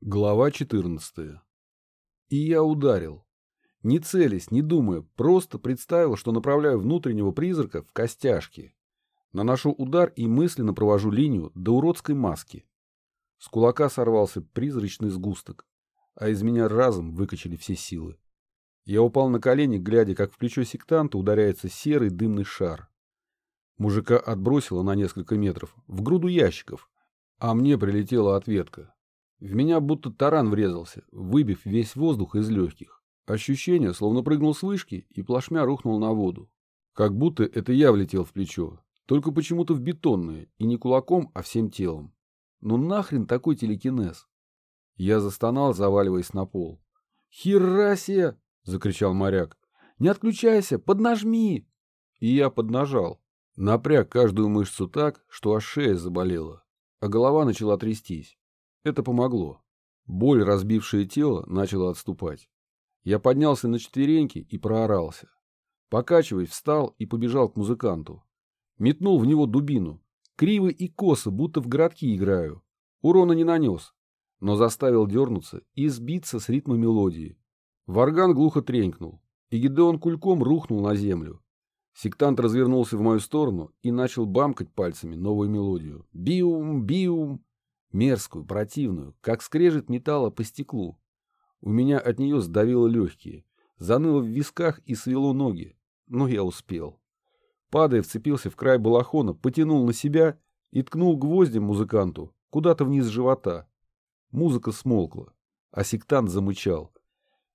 Глава 14. И я ударил. Не целясь, не думая, просто представил, что направляю внутреннего призрака в костяшки. Наношу удар и мысленно провожу линию до уродской маски. С кулака сорвался призрачный сгусток, а из меня разом выкачали все силы. Я упал на колени, глядя, как в плечо сектанта ударяется серый дымный шар. Мужика отбросило на несколько метров, в груду ящиков, а мне прилетела ответка. В меня будто таран врезался, выбив весь воздух из легких. Ощущение, словно прыгнул с вышки и плашмя рухнул на воду. Как будто это я влетел в плечо, только почему-то в бетонное, и не кулаком, а всем телом. Ну нахрен такой телекинез? Я застонал, заваливаясь на пол. «Херасе!» — закричал моряк. «Не отключайся, поднажми!» И я поднажал. Напряг каждую мышцу так, что аж шея заболела, а голова начала трястись. Это помогло. Боль, разбившая тело, начала отступать. Я поднялся на четвереньки и проорался. Покачиваясь, встал и побежал к музыканту. Метнул в него дубину. Криво и косо, будто в городки играю. Урона не нанес, но заставил дернуться и сбиться с ритма мелодии. Варган глухо тренькнул, и Гидеон кульком рухнул на землю. Сектант развернулся в мою сторону и начал бамкать пальцами новую мелодию. Биум, биум, мерзкую, противную, как скрежет металла по стеклу. У меня от нее сдавило легкие, заныло в висках и свело ноги, но я успел. Падая, вцепился в край балахона, потянул на себя и ткнул гвоздем музыканту куда-то вниз живота. Музыка смолкла, а сектант замычал.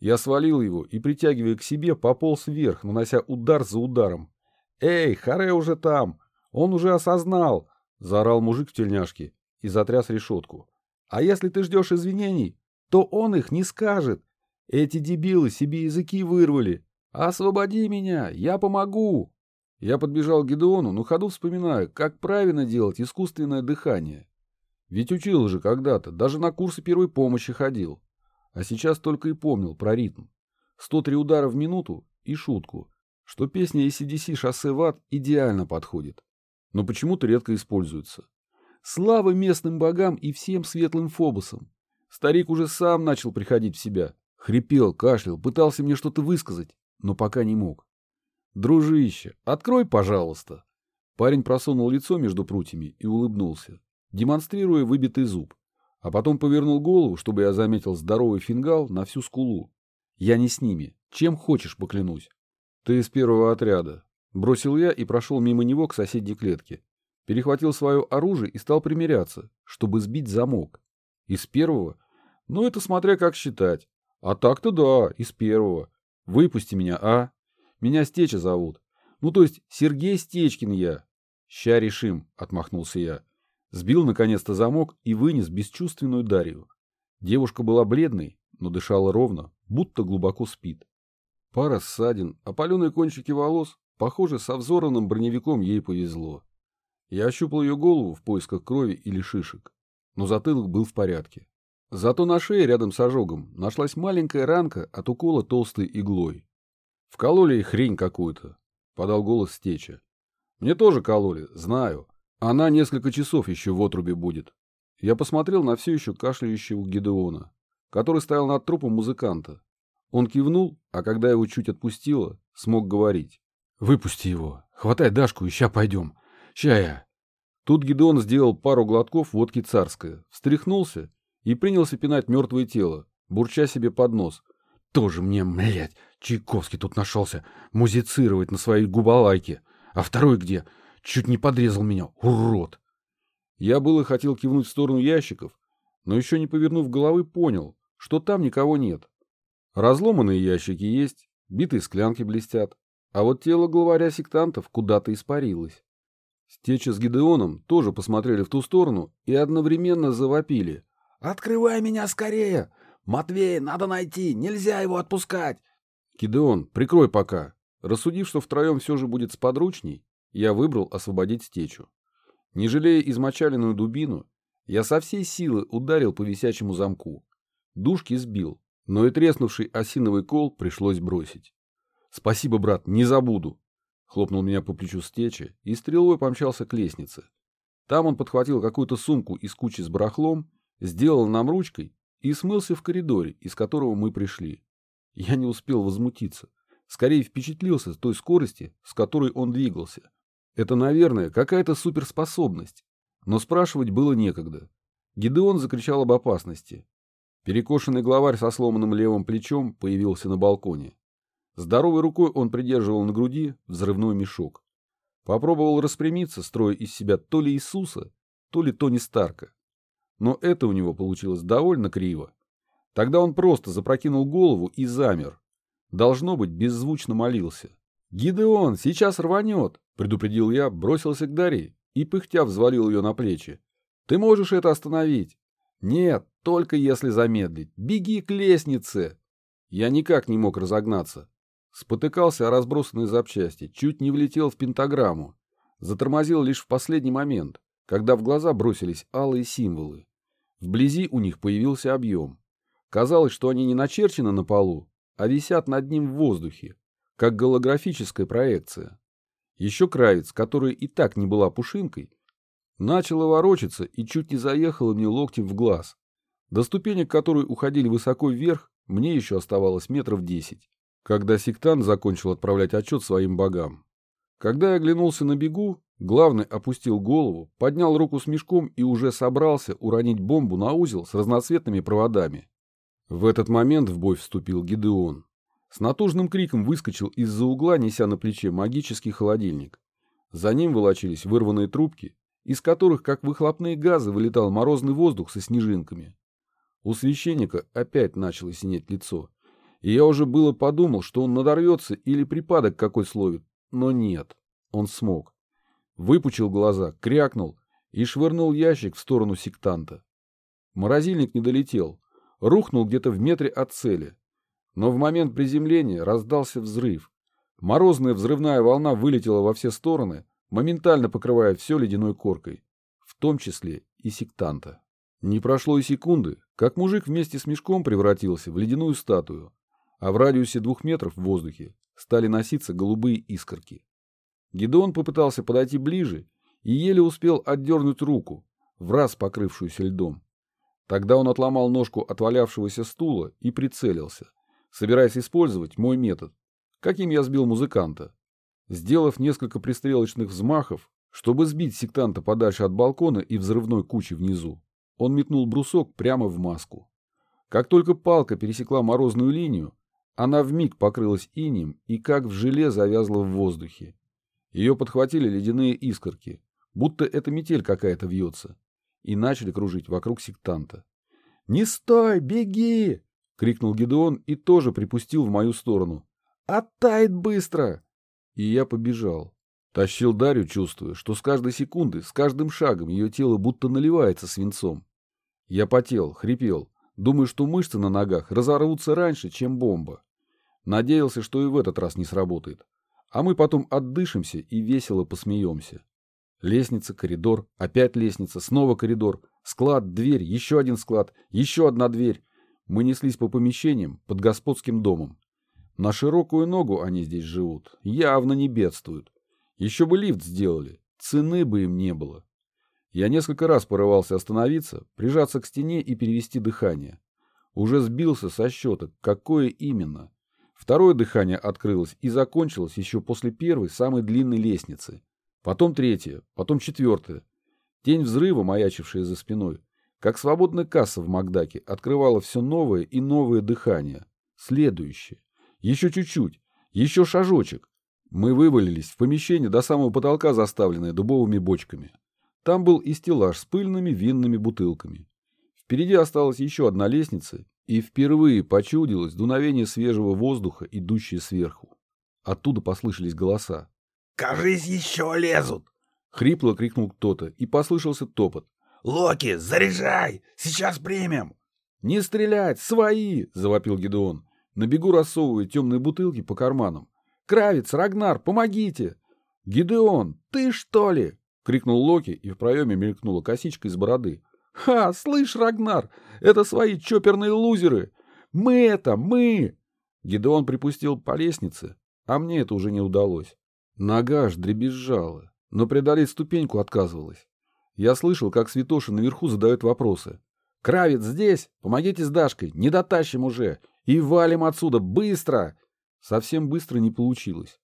Я свалил его и, притягивая к себе, пополз вверх, нанося удар за ударом. «Эй, Харе уже там! Он уже осознал!» — заорал мужик в тельняшке и затряс решетку. «А если ты ждешь извинений, то он их не скажет. Эти дебилы себе языки вырвали. Освободи меня, я помогу!» Я подбежал к Гедеону, но ходу вспоминаю, как правильно делать искусственное дыхание. Ведь учил же когда-то, даже на курсы первой помощи ходил. А сейчас только и помнил про ритм. 103 удара в минуту и шутку, что песня ACDC «Шоссе в ад» идеально подходит. Но почему-то редко используется. Слава местным богам и всем светлым фобусам. Старик уже сам начал приходить в себя. Хрипел, кашлял, пытался мне что-то высказать, но пока не мог. «Дружище, открой, пожалуйста!» Парень просунул лицо между прутьями и улыбнулся, демонстрируя выбитый зуб, а потом повернул голову, чтобы я заметил здоровый фингал на всю скулу. «Я не с ними. Чем хочешь, поклянусь». «Ты из первого отряда». Бросил я и прошел мимо него к соседней клетке перехватил свое оружие и стал примеряться, чтобы сбить замок. Из первого? Ну, это смотря как считать. А так-то да, из первого. Выпусти меня, а? Меня Стеча зовут. Ну, то есть Сергей Стечкин я. Ща решим, отмахнулся я. Сбил наконец-то замок и вынес бесчувственную Дарью. Девушка была бледной, но дышала ровно, будто глубоко спит. Пара ссадин, опаленные кончики волос, похоже, со взорванным броневиком ей повезло. Я ощупал ее голову в поисках крови или шишек, но затылок был в порядке. Зато на шее рядом с ожогом нашлась маленькая ранка от укола толстой иглой. «Вкололи ей хрень какую-то», — подал голос Стеча. «Мне тоже кололи, знаю. Она несколько часов еще в отрубе будет». Я посмотрел на все еще кашляющего Гедеона, который стоял над трупом музыканта. Он кивнул, а когда его чуть отпустило, смог говорить. «Выпусти его. Хватай Дашку и ща пойдем. Чая. Тут Гидеон сделал пару глотков водки царская, встряхнулся и принялся пинать мертвое тело, бурча себе под нос. Тоже мне, блядь, Чайковский тут нашелся музицировать на своей губалайке. А второй где? Чуть не подрезал меня, урод. Я было хотел кивнуть в сторону ящиков, но еще не повернув головы, понял, что там никого нет. Разломанные ящики есть, битые склянки блестят, а вот тело главаря сектантов куда-то испарилось. Стеча с Гидеоном тоже посмотрели в ту сторону и одновременно завопили. «Открывай меня скорее! Матвей, надо найти! Нельзя его отпускать!» «Гидеон, прикрой пока!» Рассудив, что втроем все же будет сподручней, я выбрал освободить Стечу. Не жалея измочаленную дубину, я со всей силы ударил по висячему замку. Душки сбил, но и треснувший осиновый кол пришлось бросить. «Спасибо, брат, не забуду!» Хлопнул меня по плечу стечи и стрелой помчался к лестнице. Там он подхватил какую-то сумку из кучи с барахлом, сделал нам ручкой и смылся в коридоре, из которого мы пришли. Я не успел возмутиться. Скорее впечатлился той скорости, с которой он двигался. Это, наверное, какая-то суперспособность. Но спрашивать было некогда. Гидеон закричал об опасности. Перекошенный главарь со сломанным левым плечом появился на балконе. Здоровой рукой он придерживал на груди взрывной мешок. Попробовал распрямиться, строя из себя то ли Иисуса, то ли Тони Старка. Но это у него получилось довольно криво. Тогда он просто запрокинул голову и замер. Должно быть, беззвучно молился. «Гидеон, сейчас рванет!» — предупредил я, бросился к Дарье и, пыхтя, взвалил ее на плечи. «Ты можешь это остановить?» «Нет, только если замедлить. Беги к лестнице!» Я никак не мог разогнаться. Спотыкался о разбросанные запчасти, чуть не влетел в пентаграмму. Затормозил лишь в последний момент, когда в глаза бросились алые символы. Вблизи у них появился объем. Казалось, что они не начерчены на полу, а висят над ним в воздухе, как голографическая проекция. Еще Кравец, которая и так не была пушинкой, начала ворочаться и чуть не заехала мне локтем в глаз. До ступенек, которые уходили высоко вверх, мне еще оставалось метров десять, когда сектант закончил отправлять отчет своим богам. Когда я оглянулся на бегу, главный опустил голову, поднял руку с мешком и уже собрался уронить бомбу на узел с разноцветными проводами. В этот момент в бой вступил Гидеон. С натужным криком выскочил из-за угла, неся на плече магический холодильник. За ним волочились вырванные трубки, из которых, как выхлопные газы, вылетал морозный воздух со снежинками. У священника опять начало синеть лицо, и я уже было подумал, что он надорвется или припадок какой словит, но нет, он смог. Выпучил глаза, крякнул и швырнул ящик в сторону сектанта. Морозильник не долетел, рухнул где-то в метре от цели. Но в момент приземления раздался взрыв. Морозная взрывная волна вылетела во все стороны, моментально покрывая все ледяной коркой, в том числе и сектанта. Не прошло и секунды, как мужик вместе с мешком превратился в ледяную статую, а в радиусе двух метров в воздухе стали носиться голубые искорки. Гедеон попытался подойти ближе и еле успел отдернуть руку, в раз покрывшуюся льдом. Тогда он отломал ножку отвалявшегося стула и прицелился, собираясь использовать мой метод, каким я сбил музыканта. Сделав несколько пристрелочных взмахов, чтобы сбить сектанта подальше от балкона и взрывной кучи внизу, он метнул брусок прямо в маску. Как только палка пересекла морозную линию, она вмиг покрылась инием и как в желе завязла в воздухе. Ее подхватили ледяные искорки, будто это метель какая-то вьется, и начали кружить вокруг сектанта. «Не стой, беги!» — крикнул Гедеон и тоже припустил в мою сторону. «Оттает быстро!» И я побежал. Тащил Дарью, чувствуя, что с каждой секунды, с каждым шагом ее тело будто наливается свинцом. Я потел, хрипел, думая, что мышцы на ногах разорвутся раньше, чем бомба. Надеялся, что и в этот раз не сработает. А мы потом отдышимся и весело посмеемся. Лестница, коридор, опять лестница, снова коридор, склад, дверь, еще один склад, еще одна дверь. Мы неслись по помещениям под господским домом. На широкую ногу они здесь живут, явно не бедствуют. Еще бы лифт сделали, цены бы им не было. Я несколько раз порывался остановиться, прижаться к стене и перевести дыхание. Уже сбился со счета, какое именно. Второе дыхание открылось и закончилось еще после первой, самой длинной лестницы. Потом третье, потом четвертое. Тень взрыва, маячившая за спиной, как свободная касса в Макдаке открывала все новое и новое дыхание. Следующее. Еще чуть-чуть. Еще шажочек. Мы вывалились в помещение до самого потолка, заставленное дубовыми бочками. Там был и стеллаж с пыльными винными бутылками. Впереди осталась еще одна лестница, и впервые почудилось дуновение свежего воздуха, идущее сверху. Оттуда послышались голоса. «Кажись, еще лезут!» Хрипло крикнул кто-то, и послышался топот. «Локи, заряжай! Сейчас примем!» «Не стрелять! Свои!» — завопил Гедеон, на бегу рассовывая темные бутылки по карманам. «Кравец, Рагнар, помогите!» «Гидеон, ты что ли?» — крикнул Локи, и в проеме мелькнула косичка из бороды. «Ха, слышь, Рагнар, это свои чоперные лузеры! Мы это, мы!» Гидеон припустил по лестнице, а мне это уже не удалось. Нога аж дребезжала, но преодолеть ступеньку отказывалась. Я слышал, как Святоша наверху задает вопросы. Кравец здесь? Помогите с Дашкой, не дотащим уже. И валим отсюда, быстро! Совсем быстро не получилось.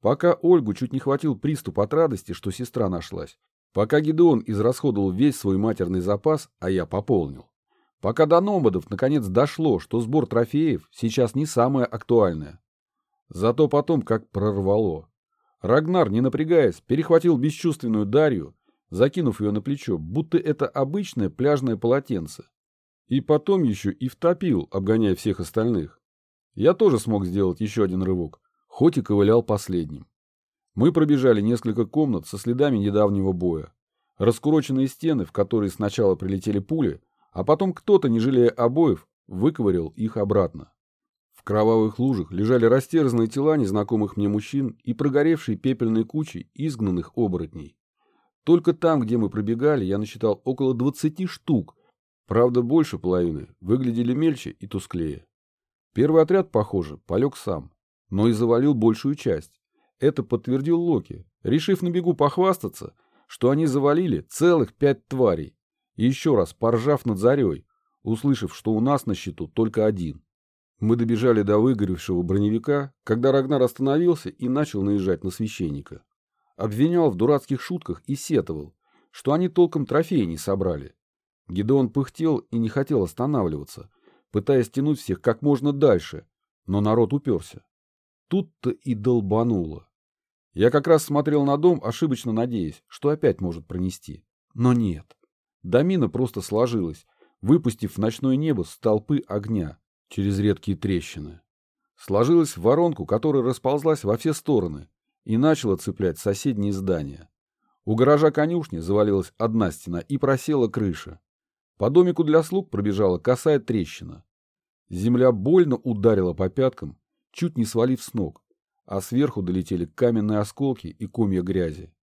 Пока Ольгу чуть не хватил приступ от радости, что сестра нашлась. Пока Гидеон израсходовал весь свой матерный запас, а я пополнил. Пока до номадов наконец дошло, что сбор трофеев сейчас не самое актуальное. Зато потом как прорвало. Рагнар, не напрягаясь, перехватил бесчувственную Дарью, закинув ее на плечо, будто это обычное пляжное полотенце. И потом еще и втопил, обгоняя всех остальных. Я тоже смог сделать еще один рывок, хоть и ковылял последним. Мы пробежали несколько комнат со следами недавнего боя. Раскуроченные стены, в которые сначала прилетели пули, а потом кто-то, не жалея обоев, выковырял их обратно. В кровавых лужах лежали растерзанные тела незнакомых мне мужчин и прогоревшие пепельной кучей изгнанных оборотней. Только там, где мы пробегали, я насчитал около 20 штук. Правда, больше половины выглядели мельче и тусклее. Первый отряд, похоже, полег сам, но и завалил большую часть. Это подтвердил Локи, решив на бегу похвастаться, что они завалили целых пять тварей. И еще раз поржав над зарей, услышав, что у нас на счету только один. Мы добежали до выгоревшего броневика, когда Рагнар остановился и начал наезжать на священника. Обвинял в дурацких шутках и сетовал, что они толком трофеи не собрали. Гидеон пыхтел и не хотел останавливаться, пытаясь тянуть всех как можно дальше, но народ уперся. Тут-то и долбануло. Я как раз смотрел на дом, ошибочно надеясь, что опять может пронести. Но нет. Домина просто сложилась, выпустив в ночное небо столпы огня через редкие трещины. Сложилась в воронку, которая расползлась во все стороны и начала цеплять соседние здания. У гаража конюшни завалилась одна стена и просела крыша. По домику для слуг пробежала косая трещина. Земля больно ударила по пяткам, чуть не свалив с ног, а сверху долетели каменные осколки и комья грязи.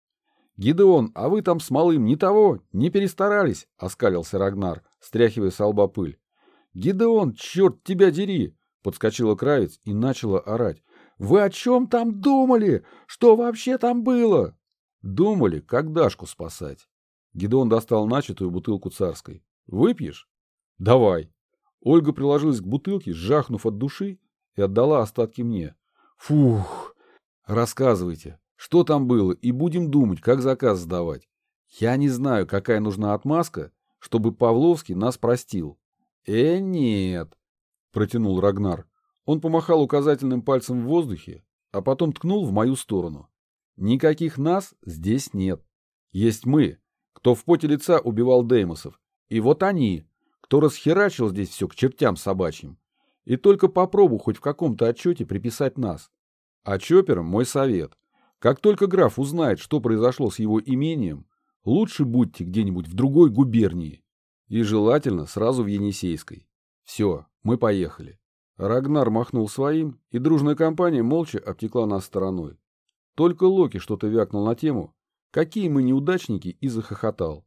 «Гидеон, а вы там с малым не того, не перестарались?» — оскалился Рагнар, стряхивая с лба пыль. «Гидеон, черт тебя дери!» — подскочила Кравец и начала орать. «Вы о чем там думали? Что вообще там было?» «Думали, как Дашку спасать». Гидеон достал начатую бутылку царской. «Выпьешь?» «Давай». Ольга приложилась к бутылке, сжахнув от души, и отдала остатки мне. «Фух! Рассказывайте, что там было, и будем думать, как заказ сдавать. Я не знаю, какая нужна отмазка, чтобы Павловский нас простил. Э, нет, протянул Рагнар. Он помахал указательным пальцем в воздухе, а потом ткнул в мою сторону. Никаких нас здесь нет. Есть мы, кто в поте лица убивал Деймосов. И вот они, кто расхерачил здесь все к чертям собачьим. И только попробуй хоть в каком-то отчете приписать нас. А Чоперам мой совет. Как только граф узнает, что произошло с его имением, лучше будьте где-нибудь в другой губернии. И желательно сразу в Енисейской. Все, мы поехали. Рагнар махнул своим, и дружная компания молча обтекла нас стороной. Только Локи что-то вякнул на тему, какие мы неудачники, и захохотал.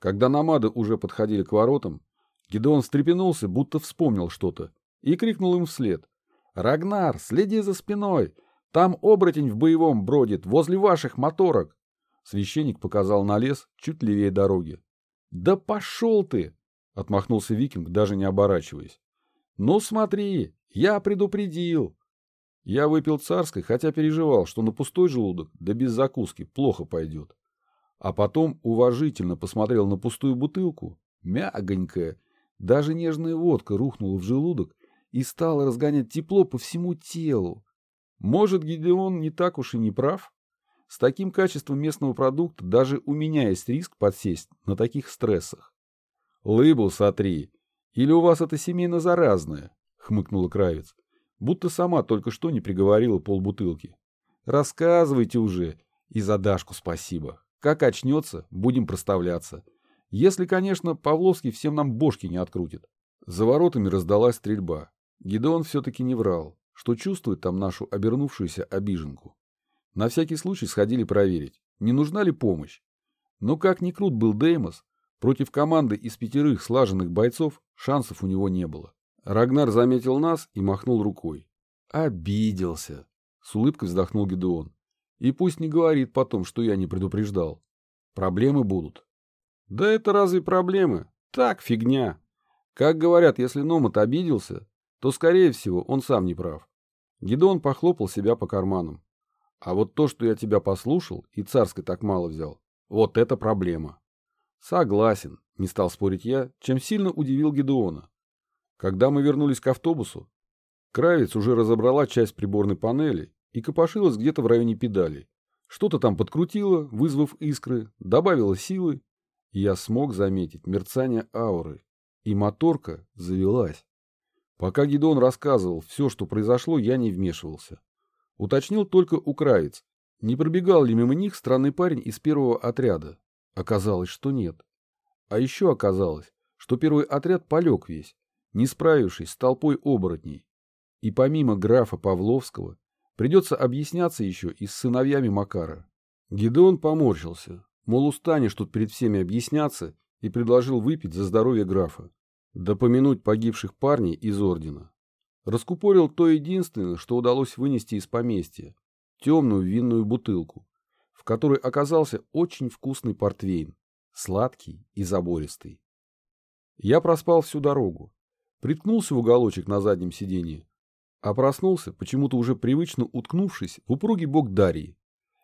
Когда намады уже подходили к воротам, Гедеон встрепенулся, будто вспомнил что-то, и крикнул им вслед. «Рагнар, следи за спиной! Там оборотень в боевом бродит, возле ваших моторок!» Священник показал на лес чуть левее дороги. «Да пошел ты!» — отмахнулся викинг, даже не оборачиваясь. «Ну смотри, я предупредил!» Я выпил царской, хотя переживал, что на пустой желудок, да без закуски, плохо пойдет. А потом уважительно посмотрел на пустую бутылку, мягонькая, даже нежная водка рухнула в желудок и стала разгонять тепло по всему телу. Может, Гидеон не так уж и не прав? С таким качеством местного продукта даже у меня есть риск подсесть на таких стрессах. «Лыбу сотри! Или у вас это семейно заразное?» — хмыкнула Кравец. Будто сама только что не приговорила полбутылки. «Рассказывайте уже, и за Дашку спасибо. Как очнется, будем проставляться. Если, конечно, Павловский всем нам бошки не открутит». За воротами раздалась стрельба. Гидеон все-таки не врал, что чувствует там нашу обернувшуюся обиженку. На всякий случай сходили проверить, не нужна ли помощь. Но как ни крут был Деймос, против команды из пятерых слаженных бойцов шансов у него не было. Рагнар заметил нас и махнул рукой. «Обиделся!» — с улыбкой вздохнул Гедеон. «И пусть не говорит потом, что я не предупреждал. Проблемы будут». «Да это разве проблемы? Так, фигня!» Как говорят, если Номат обиделся, то, скорее всего, он сам не прав. Гидеон похлопал себя по карманам. А вот то, что я тебя послушал и царской так мало взял, вот это проблема. Согласен, не стал спорить я, чем сильно удивил Гедеона. Когда мы вернулись к автобусу, Кравец уже разобрала часть приборной панели и копошилась где-то в районе педалей. Что-то там подкрутила, вызвав искры, добавила силы, и я смог заметить мерцание ауры, и моторка завелась. Пока Гидон рассказывал все, что произошло, я не вмешивался. Уточнил только у Кравец, не пробегал ли мимо них странный парень из первого отряда. Оказалось, что нет. А еще оказалось, что первый отряд полег весь, не справившись с толпой оборотней. И помимо графа Павловского, придется объясняться еще и с сыновьями Макара. Гидеон поморщился, мол, устанешь тут перед всеми объясняться, и предложил выпить за здоровье графа, да помянуть погибших парней из ордена. Раскупорил то единственное, что удалось вынести из поместья, темную винную бутылку, в которой оказался очень вкусный портвейн, сладкий и забористый. Я проспал всю дорогу, приткнулся в уголочек на заднем сиденье, а проснулся, почему-то уже привычно уткнувшись в упругий бок Дарьи.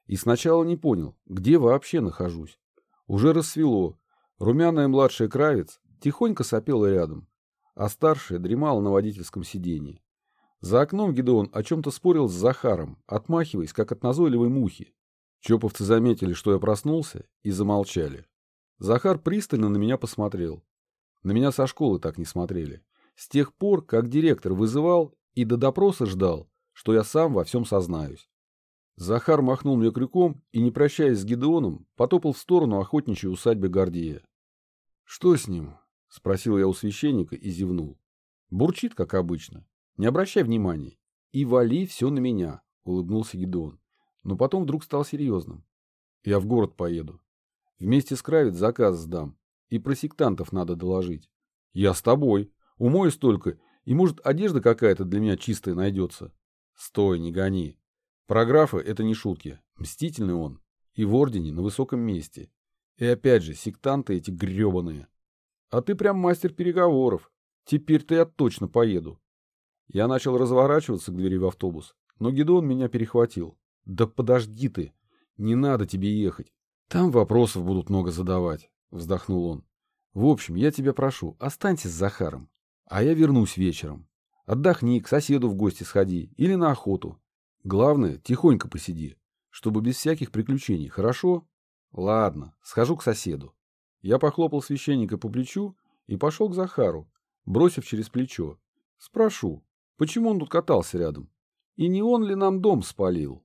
И сначала не понял, где вообще нахожусь. Уже рассвело. Румяная младшая кравец тихонько сопела рядом, а старшая дремала на водительском сиденье. За окном Гидеон о чем-то спорил с Захаром, отмахиваясь, как от назойливой мухи. Чоповцы заметили, что я проснулся, и замолчали. Захар пристально на меня посмотрел. На меня со школы так не смотрели. С тех пор, как директор вызывал и до допроса ждал, что я сам во всем сознаюсь. Захар махнул мне крюком и, не прощаясь с Гидеоном, потопал в сторону охотничьей усадьбы Гордея. «Что с ним?» — спросил я у священника и зевнул. «Бурчит, как обычно. Не обращай внимания. И вали все на меня», — улыбнулся Гидеон. Но потом вдруг стал серьезным. «Я в город поеду. Вместе с Кравец заказ сдам. И про сектантов надо доложить. Я с тобой. Умоюсь только и, может, одежда какая-то для меня чистая найдется. Стой, не гони. Про графа это не шутки. Мстительный он. И в ордене на высоком месте. И опять же, сектанты эти гребаные. А ты прям мастер переговоров. Теперь-то я точно поеду. Я начал разворачиваться к двери в автобус, но Гедон меня перехватил. Да подожди ты. Не надо тебе ехать. Там вопросов будут много задавать, вздохнул он. В общем, я тебя прошу, останься с Захаром. А я вернусь вечером. Отдохни, к соседу в гости сходи или на охоту. Главное, тихонько посиди, чтобы без всяких приключений, хорошо? Ладно, схожу к соседу. Я похлопал священника по плечу и пошел к Захару, бросив через плечо. Спрошу, почему он тут катался рядом? И не он ли нам дом спалил?